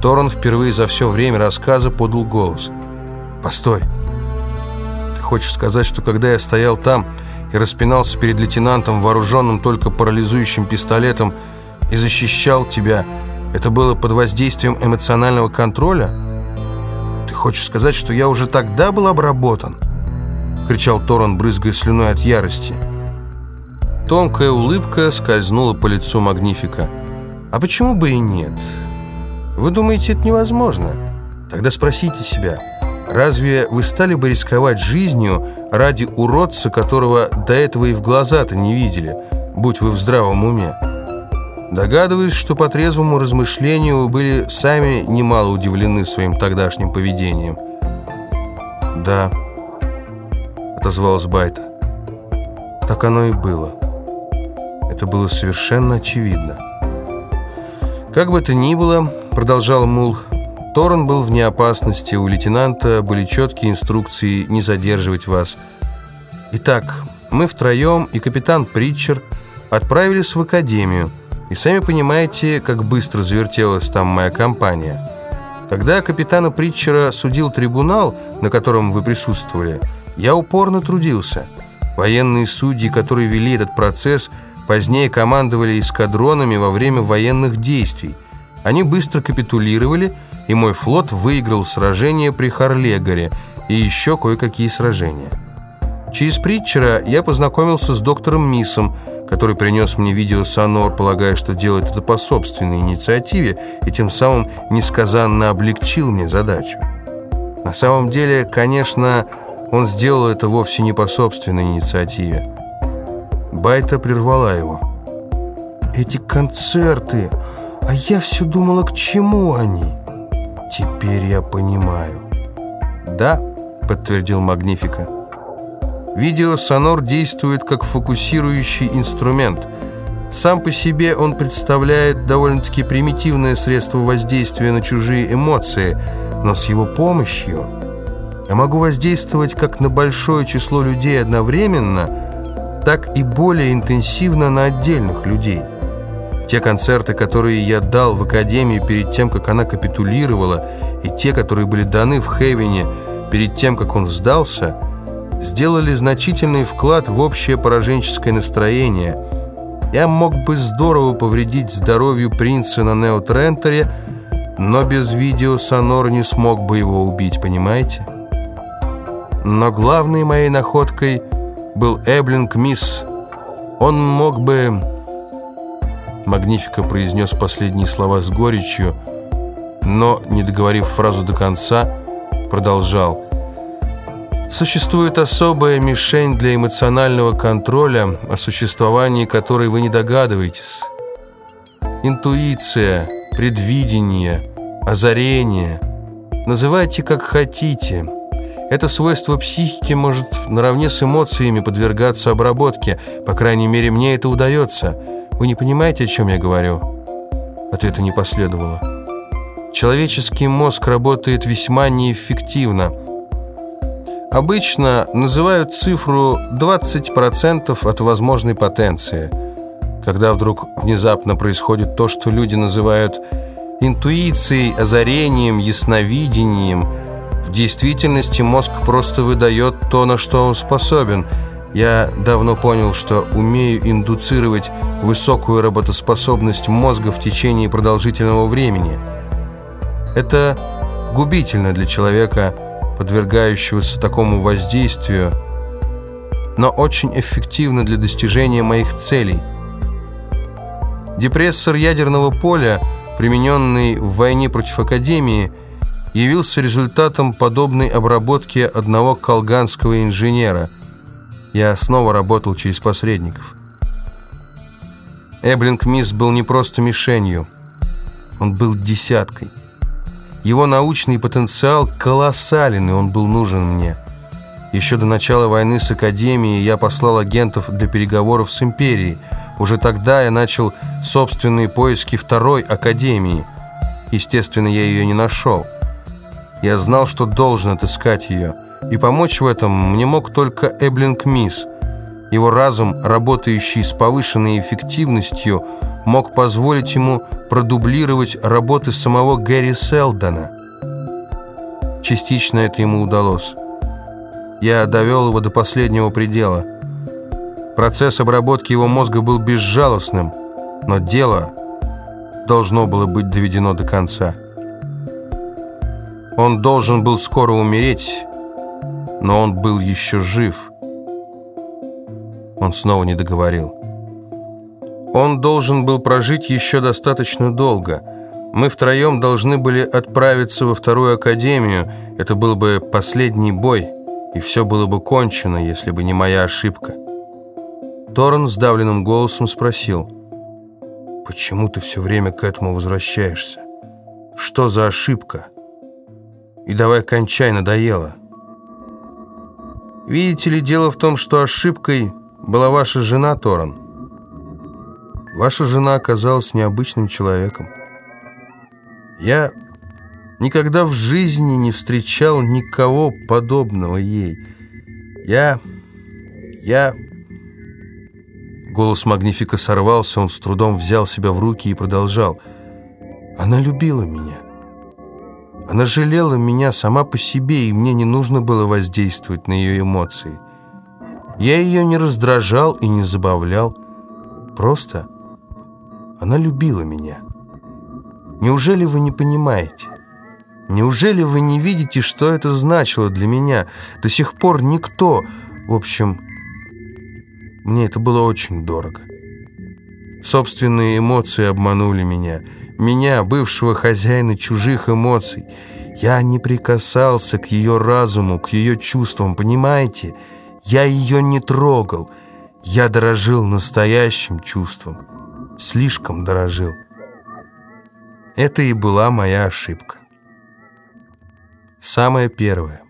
Торн впервые за все время рассказа подал голос. «Постой. Ты хочешь сказать, что когда я стоял там и распинался перед лейтенантом, вооруженным только парализующим пистолетом, и защищал тебя, это было под воздействием эмоционального контроля? Ты хочешь сказать, что я уже тогда был обработан?» кричал Торн, брызгая слюной от ярости. Тонкая улыбка скользнула по лицу Магнифика. «А почему бы и нет? Вы думаете, это невозможно? Тогда спросите себя, разве вы стали бы рисковать жизнью ради уродца, которого до этого и в глаза-то не видели, будь вы в здравом уме?» Догадываюсь, что по трезвому размышлению вы были сами немало удивлены своим тогдашним поведением. «Да», — отозвалась Байта. «Так оно и было. Это было совершенно очевидно». «Как бы то ни было», — продолжал Мул, — «Торн был вне опасности, у лейтенанта были четкие инструкции не задерживать вас. Итак, мы втроем и капитан Притчер отправились в академию». И сами понимаете, как быстро завертелась там моя компания. Когда капитана Притчера судил трибунал, на котором вы присутствовали, я упорно трудился. Военные судьи, которые вели этот процесс, позднее командовали эскадронами во время военных действий. Они быстро капитулировали, и мой флот выиграл сражение при Харлегаре и еще кое-какие сражения. Через Притчера я познакомился с доктором Миссом, который принес мне видео Сонор, полагая, что делает это по собственной инициативе, и тем самым несказанно облегчил мне задачу. На самом деле, конечно, он сделал это вовсе не по собственной инициативе. Байта прервала его. «Эти концерты! А я все думала, к чему они? Теперь я понимаю». «Да», — подтвердил Магнифика. Видеосонор действует как фокусирующий инструмент. Сам по себе он представляет довольно-таки примитивное средство воздействия на чужие эмоции, но с его помощью я могу воздействовать как на большое число людей одновременно, так и более интенсивно на отдельных людей. Те концерты, которые я дал в Академии перед тем, как она капитулировала, и те, которые были даны в Хейвене перед тем, как он сдался – сделали значительный вклад в общее пораженческое настроение. Я мог бы здорово повредить здоровью принца на Неотренторе, но без видео Сонор не смог бы его убить, понимаете? Но главной моей находкой был Эблинг Мисс. Он мог бы... Магнифика произнес последние слова с горечью, но, не договорив фразу до конца, продолжал – Существует особая мишень для эмоционального контроля, о существовании которой вы не догадываетесь. Интуиция, предвидение, озарение. Называйте как хотите. Это свойство психики может наравне с эмоциями подвергаться обработке. По крайней мере, мне это удается. Вы не понимаете, о чем я говорю? Ответа не последовало. Человеческий мозг работает весьма неэффективно – Обычно называют цифру 20% от возможной потенции. Когда вдруг внезапно происходит то, что люди называют интуицией, озарением, ясновидением, в действительности мозг просто выдает то, на что он способен. Я давно понял, что умею индуцировать высокую работоспособность мозга в течение продолжительного времени. Это губительно для человека – подвергающегося такому воздействию, но очень эффективно для достижения моих целей. Депрессор ядерного поля, примененный в войне против Академии, явился результатом подобной обработки одного колганского инженера. Я снова работал через посредников. Эблинг Мисс был не просто мишенью, он был десяткой. Его научный потенциал колоссален, и он был нужен мне. Еще до начала войны с Академией я послал агентов для переговоров с Империей. Уже тогда я начал собственные поиски второй Академии. Естественно, я ее не нашел. Я знал, что должен отыскать ее. И помочь в этом мне мог только Эблинг Мисс. Его разум, работающий с повышенной эффективностью, мог позволить ему продублировать работы самого Гэри Селдона. Частично это ему удалось. Я довел его до последнего предела. Процесс обработки его мозга был безжалостным, но дело должно было быть доведено до конца. Он должен был скоро умереть, но он был еще жив. Он снова не договорил. Он должен был прожить еще достаточно долго. Мы втроем должны были отправиться во вторую академию. Это был бы последний бой, и все было бы кончено, если бы не моя ошибка. Торрен сдавленным голосом спросил, «Почему ты все время к этому возвращаешься? Что за ошибка?» И давай кончай, надоело. Видите ли, дело в том, что ошибкой была ваша жена, Торан. Ваша жена оказалась необычным человеком. Я никогда в жизни не встречал никого подобного ей. Я... я... Голос Магнифика сорвался, он с трудом взял себя в руки и продолжал. Она любила меня. Она жалела меня сама по себе, и мне не нужно было воздействовать на ее эмоции. Я ее не раздражал и не забавлял. Просто она любила меня. Неужели вы не понимаете? Неужели вы не видите, что это значило для меня? До сих пор никто... В общем, мне это было очень дорого. Собственные эмоции обманули меня — меня, бывшего хозяина чужих эмоций. Я не прикасался к ее разуму, к ее чувствам, понимаете? Я ее не трогал. Я дорожил настоящим чувством. Слишком дорожил. Это и была моя ошибка. Самое первое.